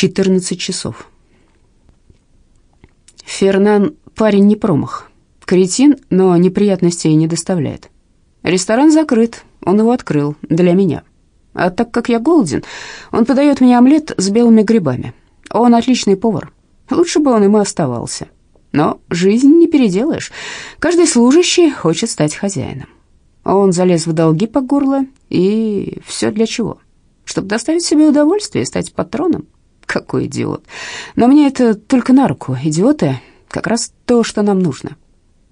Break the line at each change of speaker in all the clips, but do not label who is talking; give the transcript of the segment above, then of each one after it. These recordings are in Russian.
14 часов. Фернан парень не промах. Кретин, но неприятностей не доставляет. Ресторан закрыт, он его открыл для меня. А так как я голоден, он подает мне омлет с белыми грибами. Он отличный повар. Лучше бы он и оставался. Но жизнь не переделаешь. Каждый служащий хочет стать хозяином. Он залез в долги по горло, и все для чего? Чтобы доставить себе удовольствие и стать патроном? Какой идиот. Но мне это только на руку. Идиоты — как раз то, что нам нужно.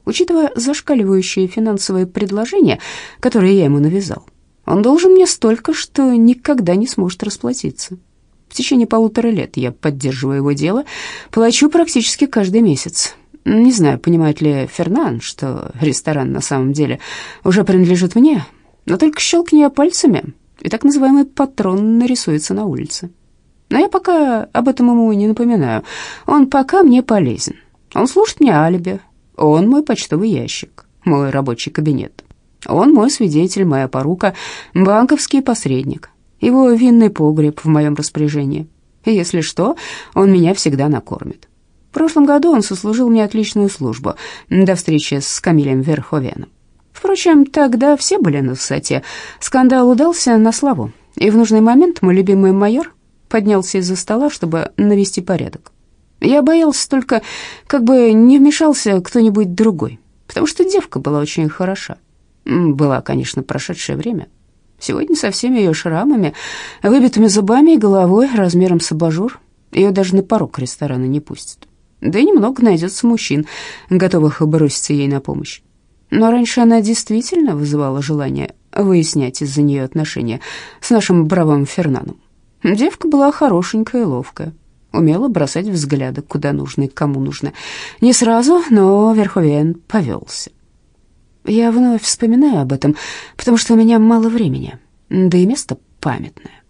Учитывая зашкаливающие финансовые предложения, которые я ему навязал, он должен мне столько, что никогда не сможет расплатиться. В течение полутора лет я поддерживаю его дело, плачу практически каждый месяц. Не знаю, понимает ли Фернан, что ресторан на самом деле уже принадлежит мне, но только щелкни пальцами, и так называемый патрон нарисуется на улице. Но я пока об этом ему не напоминаю. Он пока мне полезен. Он служит мне алиби. Он мой почтовый ящик, мой рабочий кабинет. Он мой свидетель, моя порука, банковский посредник. Его винный погреб в моем распоряжении. И если что, он меня всегда накормит. В прошлом году он сослужил мне отличную службу до встречи с Камилем Верховеном. Впрочем, тогда все были на высоте. Скандал удался на славу, и в нужный момент мой любимый майор поднялся из-за стола, чтобы навести порядок. Я боялся только, как бы не вмешался кто-нибудь другой, потому что девка была очень хороша. Была, конечно, прошедшее время. Сегодня со всеми ее шрамами, выбитыми зубами и головой размером с абажур ее даже на порог ресторана не пустят. Да и немного найдется мужчин, готовых броситься ей на помощь. Но раньше она действительно вызывала желание выяснять из-за нее отношения с нашим бравым Фернаном. Девка была хорошенькая и ловкая, умела бросать взгляды куда нужно и кому нужно. Не сразу, но Верховен повелся. Я вновь вспоминаю об этом, потому что у меня мало времени, да и место памятное.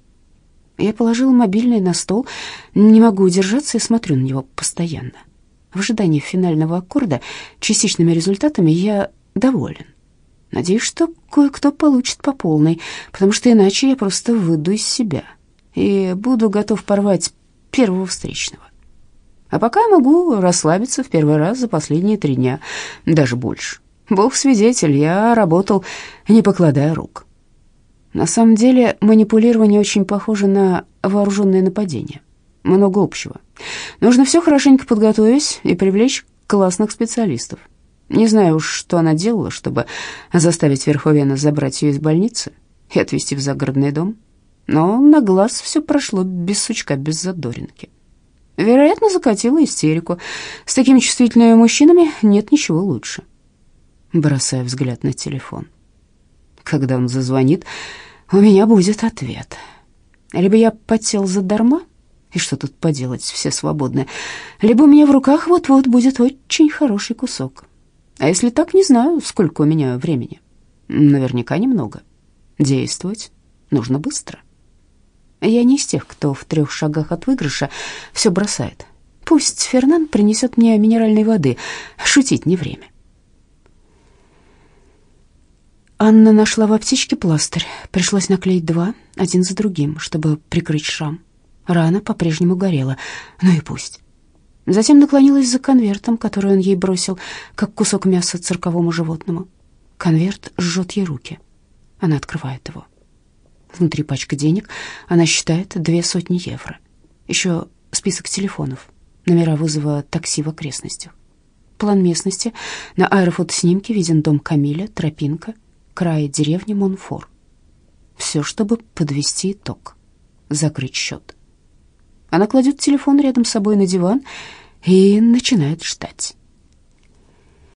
Я положила мобильный на стол, не могу удержаться и смотрю на него постоянно. В ожидании финального аккорда частичными результатами я доволен. Надеюсь, что кое-кто получит по полной, потому что иначе я просто выйду из себя и буду готов порвать первого встречного. А пока я могу расслабиться в первый раз за последние три дня, даже больше. Бог свидетель, я работал, не покладая рук. На самом деле манипулирование очень похоже на вооруженное нападение. Много общего. Нужно все хорошенько подготовить и привлечь классных специалистов. Не знаю уж, что она делала, чтобы заставить Верховена забрать ее из больницы и отвезти в загородный дом. Но на глаз все прошло без сучка, без задоринки. Вероятно, закатила истерику. С такими чувствительными мужчинами нет ничего лучше бросая взгляд на телефон. Когда он зазвонит, у меня будет ответ. Либо я потел задарма, и что тут поделать, все свободны, либо у меня в руках вот-вот будет очень хороший кусок. А если так, не знаю, сколько у меня времени. Наверняка немного. Действовать нужно быстро. Я не из тех, кто в трех шагах от выигрыша все бросает. Пусть Фернан принесет мне минеральной воды. Шутить не время. Анна нашла в аптечке пластырь. Пришлось наклеить два, один за другим, чтобы прикрыть шрам. Рана по-прежнему горела, ну и пусть. Затем наклонилась за конвертом, который он ей бросил, как кусок мяса цирковому животному. Конверт жжет ей руки. Она открывает его. Внутри пачка денег. Она считает две сотни евро. Еще список телефонов, номера вызова такси в окрестностях. План местности. На аэрофотоснимке виден дом Камиля, тропинка — крае деревни Монфор. Все, чтобы подвести итог, закрыть счет. Она кладет телефон рядом с собой на диван и начинает ждать.